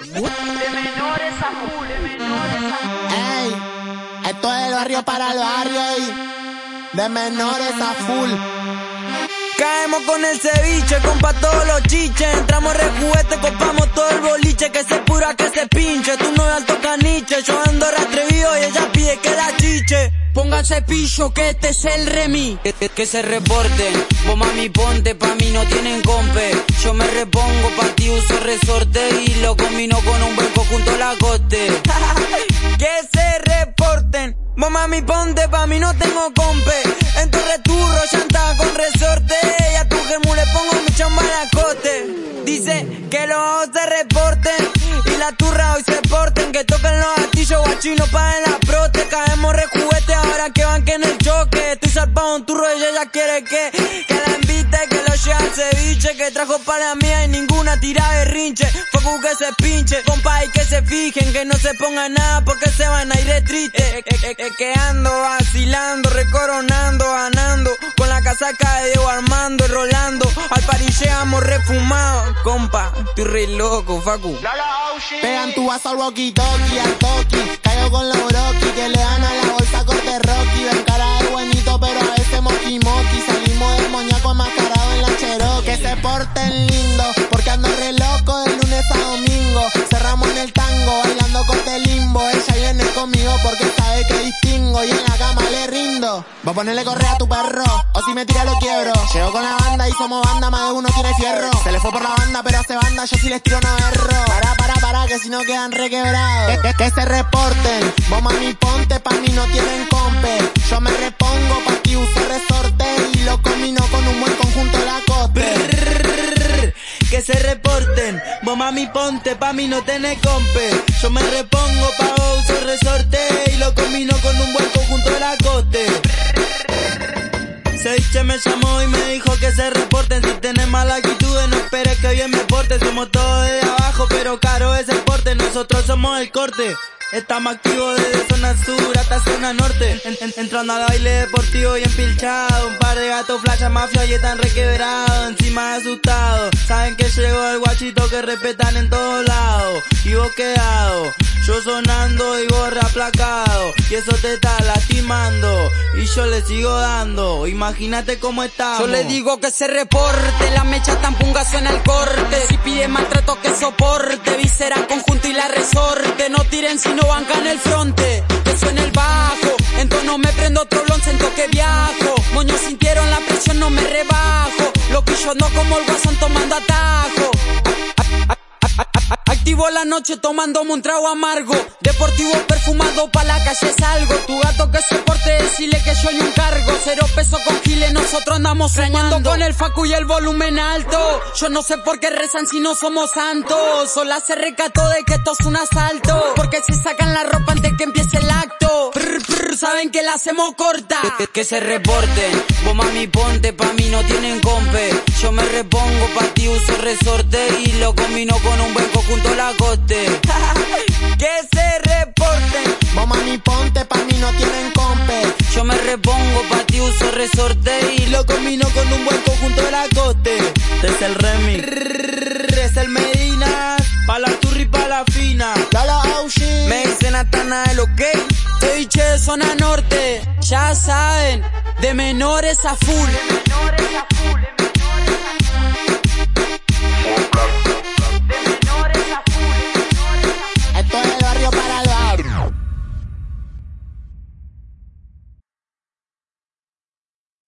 De menores a full, de menores a full. Ey, esto es el barrio para el barrio y de menores a full. Caemos con el ceviche, compa todos los chiches. Entramos re juguete, copamos todo el boliche. Que se pura, que se pinche. Tú no alto caniche. Yo ando atrevido y ella pide que la chiche. Pónganse pillo que este es el remi. Que, se reporten. Vos mami ponte, pa' mí no tienen compe. Yo me repongo, pa' ti uso resorte. Y lo combino con un buen conjunto la coste. que se reporten. Vos mami ponte, pa' mí no tengo compe. En tu returro, llanta con resorte. Y a tu gemu le pongo mi chamba cote. Dice que los se reporten. Y la turra hoy se porten. Que toquen los gatillos guachinos pa' en la prote. Caemos re juguete ahora que en el choque. Estoy un turro y ella quiere que, que la invite, que lo lleve al ceviche. Que trajo para mí y ninguna tira de rinche. Foco que se pinche, compa y que se fijen. Que no se pongan nada porque se van a ir de triste. Eh, eh, eh, que ando vacilando, recoronando, ganando. Con la casaca de Diego Armando, rolando. Al París llegamos refumados, compa. Estoy re loco, Facu. Pegan tu vaso al walkie talkie, al toki. Porque sabe que distingo y en la cama le rindo. Voy a ponerle correa a tu perro, o si me tira lo quiebro. Llego con la banda y somos banda, más de uno tiene fierro. Se le fue por la banda, pero hace banda, yo si les tiro no erro. Para, para, para, que si no quedan requebrados. Que, se reporten, vos mami ponte, pa' mí no tienen compe. Yo me repongo, pa' ti uso resorte y lo combino con un buen conjunto la coste. Que se reporten, vos mami ponte, pa' mí no tenés compe. Yo me repongo, pa' vos uso y lo combino con un buen conjunto de la coste. Ceviche me llamó y me dijo que se reporten Si tenés mala actitud no esperes que bien me porte Somos todos de abajo pero caro es el Nosotros somos el corte. Estamos activos desde zona sur hasta zona norte. En- en- Entrando al baile deportivo y empilchado. Un par de gatos flash mafia y están requebrados. Encima asustados. Saben que llegó el guachito que respetan en todos lados. Y vos quedado. Yo sonando y vos reaplacado. Y eso te está lastimando. Y yo le sigo dando. Imagínate cómo estamos. Yo le digo que se reporte. La mecha tan punga suena el corte. Si pide maltrato que soporte Visera conjunto y la resorte. No tiren si no bancan el fronte Que suene el bajo. En tono me prendo otro blon, siento que viajo. Moños sintieron la presión, no me rebajo. Lo que yo no como el guasón tomando atajo Activo la noche tomándome un trago amargo. Deportivo perfumado pa' la calle salgo Tu gato que se porte decirle que yo hay un cargo Cero peso con giles nosotros andamos soñando con el facu y el volumen alto. Yo no sé por qué rezan si no somos santos. Sola se recató de que esto es un asalto. Porque se sacan la ropa antes que empiece el acto. Prr, prr, saben que la hacemos corta. Que, que se reporten. Vos mami ponte pa' mí no tienen compe Yo me repongo pa' ti uso resorte Y lo combino con un buen conjunto la coste Que se reporten Vos mami ponte, pa' mí no tienen compe. Yo me repongo pa' ti uso resorte Y lo combino con un buen conjunto de la coste Este es el remix Es el Medina. Pa' la turri pa' la fina. Dale Aushi. Me dicen Atana el ok. Ceviche de zona norte. Ya saben De menores a full. De menores a full, de We'll